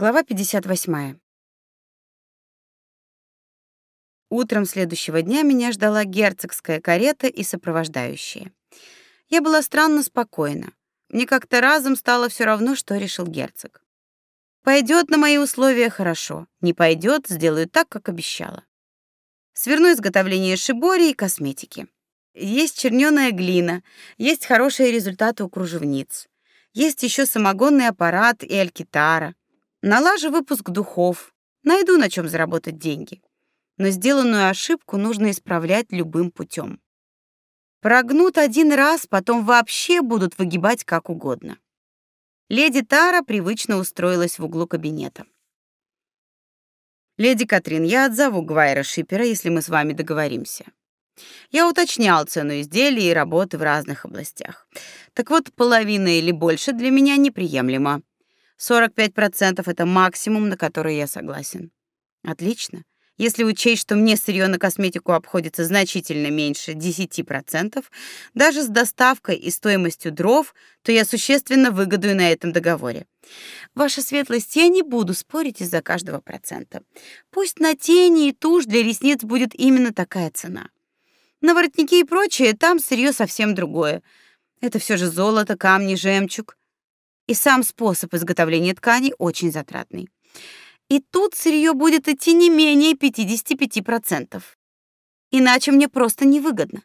Глава 58. Утром следующего дня меня ждала герцогская карета и сопровождающие. Я была странно спокойна. Мне как-то разом стало все равно, что решил герцог. Пойдет на мои условия хорошо, не пойдет, сделаю так, как обещала. Сверну изготовление шибори и косметики. Есть чернёная глина, есть хорошие результаты у кружевниц. Есть еще самогонный аппарат и алькитара. Налажу выпуск духов, найду на чем заработать деньги. Но сделанную ошибку нужно исправлять любым путем. Прогнут один раз, потом вообще будут выгибать как угодно. Леди Тара привычно устроилась в углу кабинета. Леди Катрин, я отзову Гвайра Шипера, если мы с вами договоримся. Я уточнял цену изделий и работы в разных областях. Так вот, половина или больше для меня неприемлемо. 45% это максимум, на который я согласен. Отлично. Если учесть, что мне сырье на косметику обходится значительно меньше 10%, даже с доставкой и стоимостью дров, то я существенно выгодую на этом договоре. Ваша светлость, я не буду спорить из-за каждого процента. Пусть на тени и тушь для ресниц будет именно такая цена. На воротники и прочее там сырье совсем другое. Это все же золото, камни, жемчуг и сам способ изготовления тканей очень затратный. И тут сырье будет идти не менее 55%. Иначе мне просто невыгодно.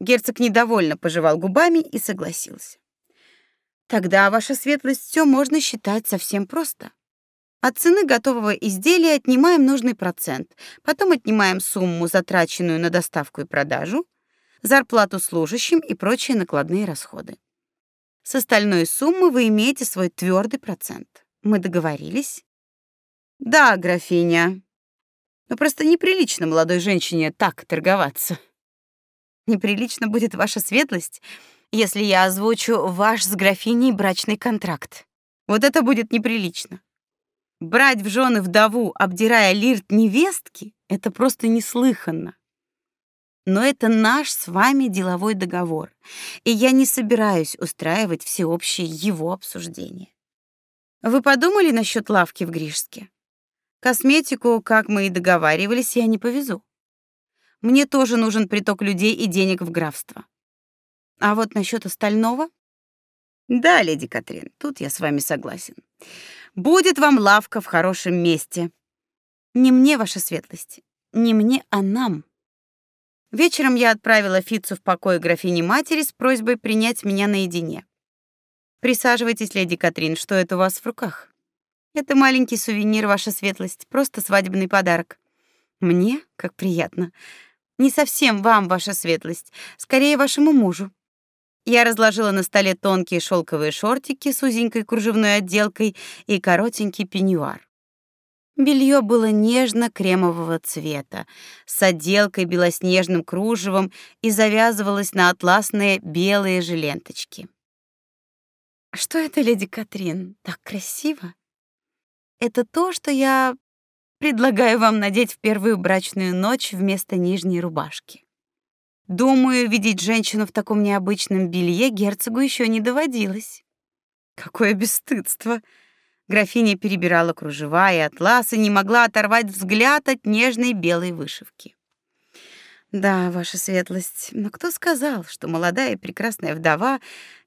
Герцог недовольно пожевал губами и согласился. Тогда, ваша светлость, все можно считать совсем просто. От цены готового изделия отнимаем нужный процент, потом отнимаем сумму, затраченную на доставку и продажу, зарплату служащим и прочие накладные расходы. С остальной суммы вы имеете свой твердый процент. Мы договорились? Да, графиня. Но просто неприлично молодой женщине так торговаться. Неприлично будет ваша светлость, если я озвучу ваш с графиней брачный контракт. Вот это будет неприлично. Брать в жены вдову, обдирая лирт невестки, это просто неслыханно. Но это наш с вами деловой договор, и я не собираюсь устраивать всеобщее его обсуждение. Вы подумали насчет лавки в Гришске? Косметику, как мы и договаривались, я не повезу. Мне тоже нужен приток людей и денег в графство. А вот насчет остального? Да, леди Катрин, тут я с вами согласен. Будет вам лавка в хорошем месте. Не мне, ваша светлость, не мне, а нам. Вечером я отправила Фицу в покой графини матери с просьбой принять меня наедине. Присаживайтесь, леди Катрин, что это у вас в руках? Это маленький сувенир, ваша светлость, просто свадебный подарок. Мне, как приятно. Не совсем вам, ваша светлость, скорее вашему мужу. Я разложила на столе тонкие шелковые шортики с узенькой кружевной отделкой и коротенький пеньюар. Белье было нежно-кремового цвета, с отделкой белоснежным кружевом и завязывалось на атласные белые же ленточки. Что это, леди Катрин, так красиво? Это то, что я предлагаю вам надеть в первую брачную ночь вместо нижней рубашки. Думаю, видеть женщину в таком необычном белье герцогу еще не доводилось. Какое бесстыдство! Графиня перебирала кружева и атлас и не могла оторвать взгляд от нежной белой вышивки. Да, ваша светлость, но кто сказал, что молодая и прекрасная вдова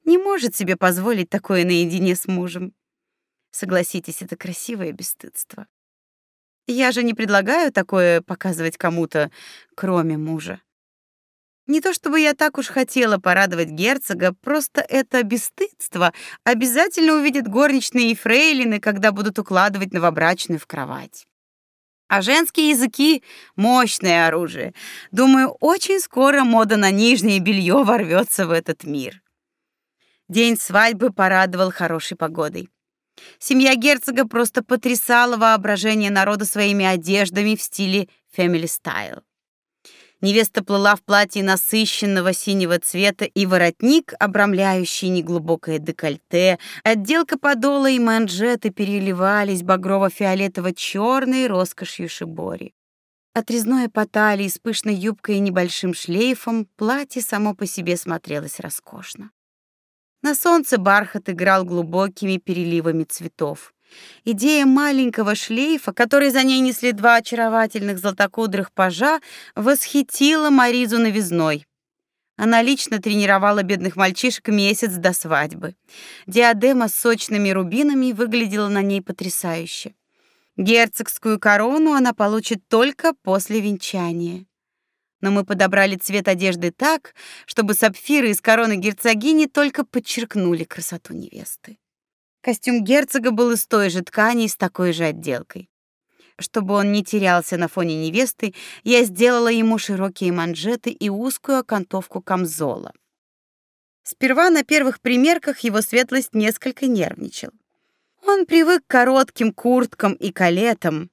не может себе позволить такое наедине с мужем? Согласитесь, это красивое бесстыдство. Я же не предлагаю такое показывать кому-то, кроме мужа. Не то чтобы я так уж хотела порадовать герцога, просто это бесстыдство обязательно увидят горничные и фрейлины, когда будут укладывать новобрачную в кровать. А женские языки — мощное оружие. Думаю, очень скоро мода на нижнее белье ворвется в этот мир. День свадьбы порадовал хорошей погодой. Семья герцога просто потрясала воображение народа своими одеждами в стиле family style. Невеста плыла в платье насыщенного синего цвета и воротник, обрамляющий неглубокое декольте, отделка подола и манжеты переливались багрово-фиолетово-черной роскошью шибори. Отрезное по талии с пышной юбкой и небольшим шлейфом платье само по себе смотрелось роскошно. На солнце бархат играл глубокими переливами цветов. Идея маленького шлейфа, который за ней несли два очаровательных золотокудрых пажа, восхитила Маризу новизной. Она лично тренировала бедных мальчишек месяц до свадьбы. Диадема с сочными рубинами выглядела на ней потрясающе. Герцогскую корону она получит только после венчания. Но мы подобрали цвет одежды так, чтобы сапфиры из короны герцогини только подчеркнули красоту невесты. Костюм герцога был из той же ткани и с такой же отделкой. Чтобы он не терялся на фоне невесты, я сделала ему широкие манжеты и узкую окантовку камзола. Сперва на первых примерках его светлость несколько нервничал. Он привык к коротким курткам и калетам,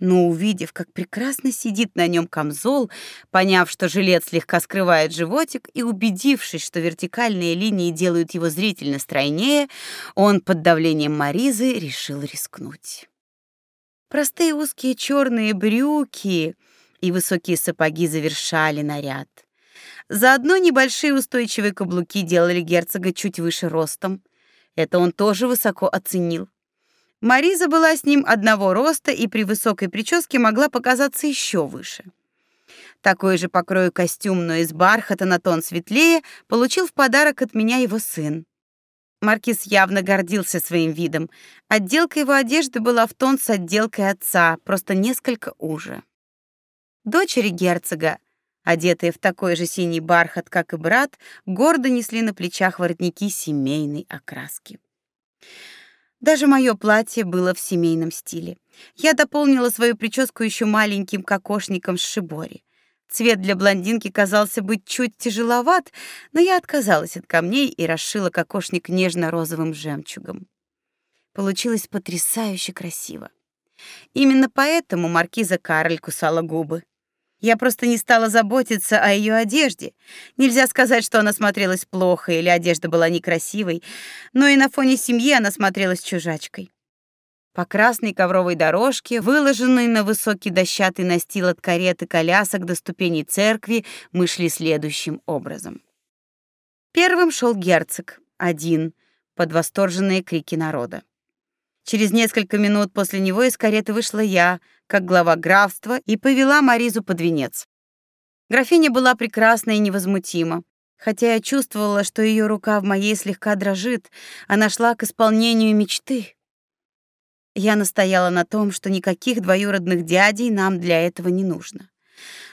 но увидев, как прекрасно сидит на нем камзол, поняв, что жилет слегка скрывает животик и убедившись, что вертикальные линии делают его зрительно стройнее, он под давлением Маризы решил рискнуть. Простые узкие черные брюки и высокие сапоги завершали наряд. Заодно небольшие устойчивые каблуки делали герцога чуть выше ростом. Это он тоже высоко оценил. Мариза была с ним одного роста и при высокой прическе могла показаться еще выше. Такой же покрой костюм, но из бархата на тон светлее, получил в подарок от меня его сын. Маркиз явно гордился своим видом. Отделка его одежды была в тон с отделкой отца, просто несколько уже. Дочери герцога, одетые в такой же синий бархат, как и брат, гордо несли на плечах воротники семейной окраски. Даже мое платье было в семейном стиле. Я дополнила свою прическу еще маленьким кокошником с шибори. Цвет для блондинки казался быть чуть тяжеловат, но я отказалась от камней и расшила кокошник нежно-розовым жемчугом. Получилось потрясающе красиво. Именно поэтому маркиза Кароль кусала губы. Я просто не стала заботиться о ее одежде. Нельзя сказать, что она смотрелась плохо или одежда была некрасивой, но и на фоне семьи она смотрелась чужачкой. По красной ковровой дорожке, выложенной на высокий дощатый настил от кареты колясок до ступеней церкви, мы шли следующим образом. Первым шел герцог, один, под восторженные крики народа. Через несколько минут после него из кареты вышла я, как глава графства, и повела Маризу под венец. Графиня была прекрасна и невозмутима. Хотя я чувствовала, что ее рука в моей слегка дрожит, она шла к исполнению мечты. Я настояла на том, что никаких двоюродных дядей нам для этого не нужно.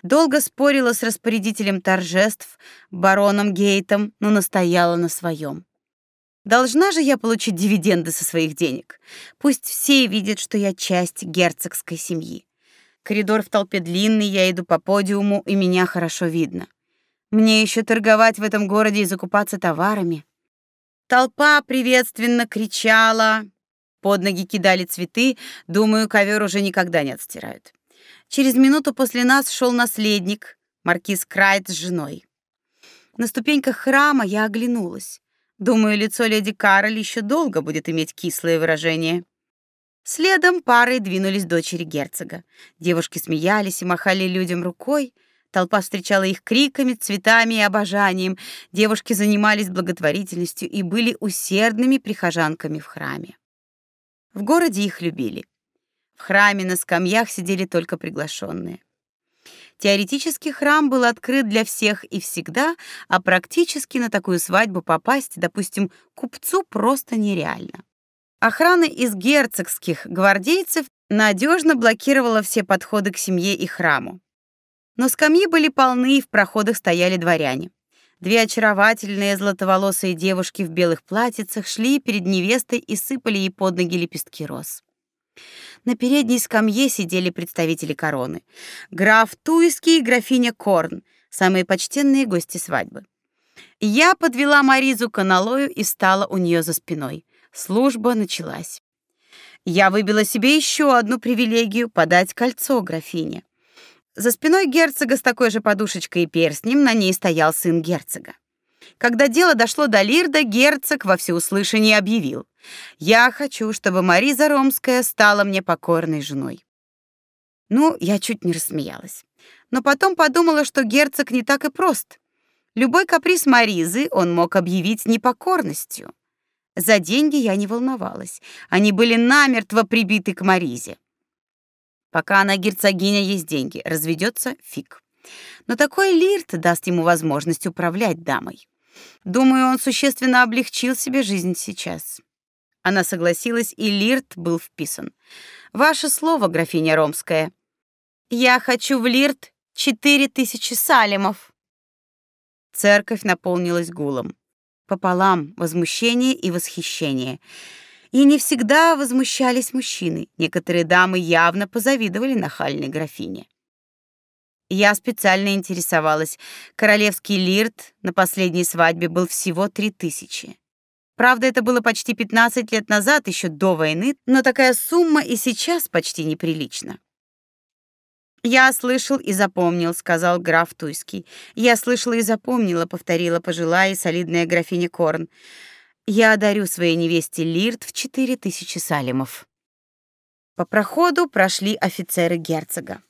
Долго спорила с распорядителем торжеств, бароном Гейтом, но настояла на своем. Должна же я получить дивиденды со своих денег. Пусть все видят, что я часть герцогской семьи. Коридор в толпе длинный, я иду по подиуму, и меня хорошо видно. Мне еще торговать в этом городе и закупаться товарами. Толпа приветственно кричала, под ноги кидали цветы, думаю, ковер уже никогда не отстирают. Через минуту после нас шел наследник, маркиз Крайт с женой. На ступеньках храма я оглянулась. Думаю, лицо леди Кароль еще долго будет иметь кислое выражение. Следом парой двинулись дочери герцога. Девушки смеялись и махали людям рукой. Толпа встречала их криками, цветами и обожанием. Девушки занимались благотворительностью и были усердными прихожанками в храме. В городе их любили. В храме на скамьях сидели только приглашенные. Теоретически храм был открыт для всех и всегда, а практически на такую свадьбу попасть, допустим, купцу просто нереально. Охрана из герцогских гвардейцев надежно блокировала все подходы к семье и храму. Но скамьи были полны, и в проходах стояли дворяне. Две очаровательные золотоволосые девушки в белых платьицах шли перед невестой и сыпали ей под ноги лепестки роз. На передней скамье сидели представители короны. Граф Туйский и графиня Корн, самые почтенные гости свадьбы. Я подвела Маризу к аналою и стала у нее за спиной. Служба началась. Я выбила себе еще одну привилегию подать кольцо графине. За спиной герцога с такой же подушечкой и перстнем на ней стоял сын герцога. Когда дело дошло до Лирда, герцог во всеуслышание объявил: "Я хочу, чтобы Мариза Ромская стала мне покорной женой". Ну, я чуть не рассмеялась. Но потом подумала, что герцог не так и прост. Любой каприз Маризы он мог объявить непокорностью. За деньги я не волновалась. Они были намертво прибиты к Маризе. Пока она герцогиня, есть деньги. Разведется — фиг. Но такой лирт даст ему возможность управлять дамой. Думаю, он существенно облегчил себе жизнь сейчас. Она согласилась, и лирт был вписан. Ваше слово, графиня Ромская. Я хочу в лирт четыре тысячи салимов. Церковь наполнилась гулом пополам возмущение и восхищение. И не всегда возмущались мужчины. Некоторые дамы явно позавидовали нахальной графине. Я специально интересовалась. Королевский лирт на последней свадьбе был всего три тысячи. Правда, это было почти 15 лет назад, еще до войны, но такая сумма и сейчас почти неприлична. Я слышал и запомнил, сказал граф Туйский. Я слышала и запомнила, повторила пожилая и солидная графиня Корн. Я одарю своей невесте Лирт в четыре тысячи салимов. По проходу прошли офицеры герцога.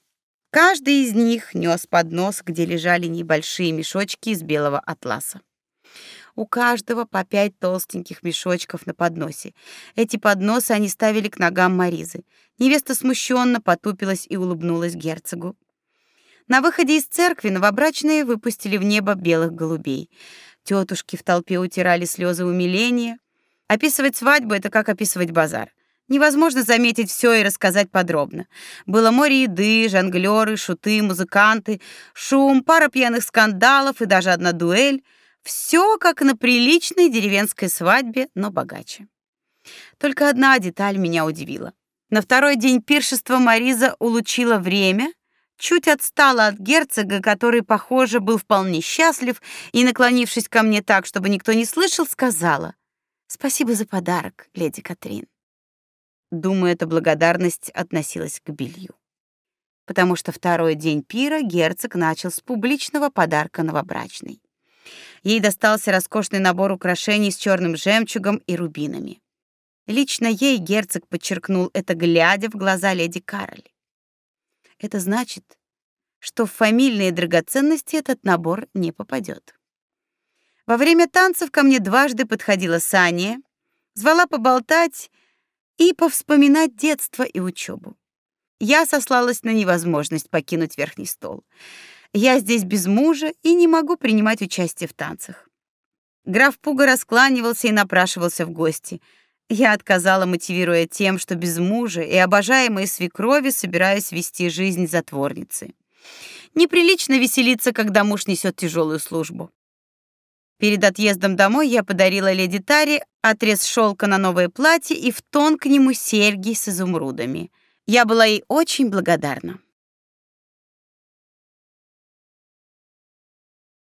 Каждый из них нес поднос, где лежали небольшие мешочки из белого атласа. У каждого по пять толстеньких мешочков на подносе. Эти подносы они ставили к ногам Маризы. Невеста смущенно потупилась и улыбнулась герцогу. На выходе из церкви новобрачные выпустили в небо белых голубей. Тетушки в толпе утирали слезы умиления. Описывать свадьбу это как описывать базар. Невозможно заметить все и рассказать подробно. Было море еды, жонглёры, шуты, музыканты, шум, пара пьяных скандалов и даже одна дуэль. Все как на приличной деревенской свадьбе, но богаче. Только одна деталь меня удивила. На второй день пиршества Мариза улучила время, чуть отстала от герцога, который, похоже, был вполне счастлив, и, наклонившись ко мне так, чтобы никто не слышал, сказала: "Спасибо за подарок, леди Катрин". Думаю, эта благодарность относилась к белью. Потому что второй день пира герцог начал с публичного подарка новобрачной. Ей достался роскошный набор украшений с черным жемчугом и рубинами. Лично ей герцог подчеркнул это, глядя в глаза леди Кароль. Это значит, что в фамильные драгоценности этот набор не попадет. Во время танцев ко мне дважды подходила Саня, звала поболтать и повспоминать детство и учебу. Я сослалась на невозможность покинуть верхний стол. Я здесь без мужа и не могу принимать участие в танцах. Граф Пуга раскланивался и напрашивался в гости. Я отказала, мотивируя тем, что без мужа и обожаемой свекрови собираюсь вести жизнь затворницы. Неприлично веселиться, когда муж несет тяжелую службу. Перед отъездом домой я подарила леди Таре отрез шелка на новое платье и в тон к нему серьги с изумрудами. Я была ей очень благодарна.